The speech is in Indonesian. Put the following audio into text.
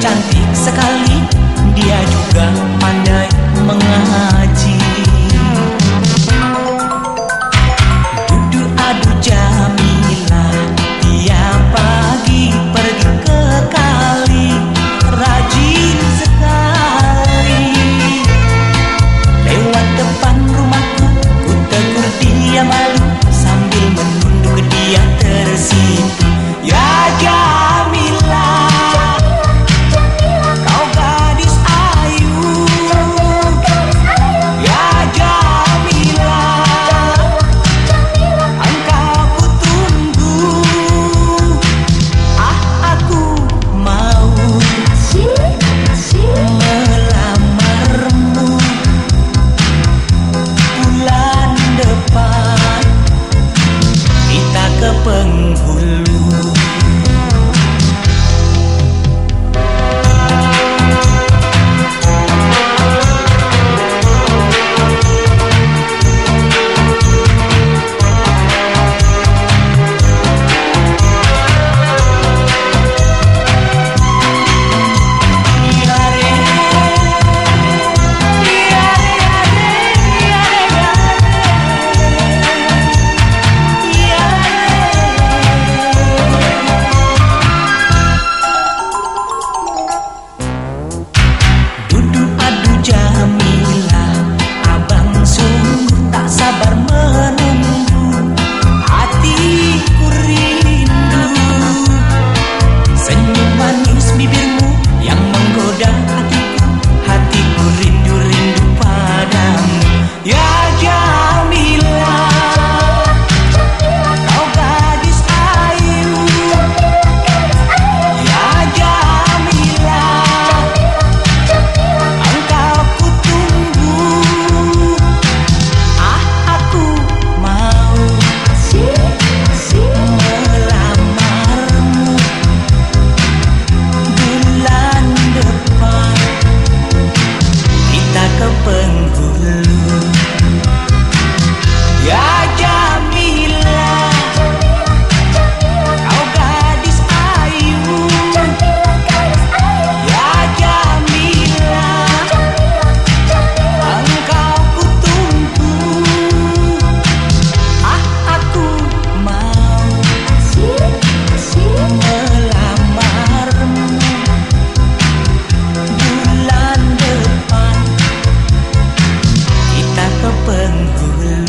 cantik sekali. Anh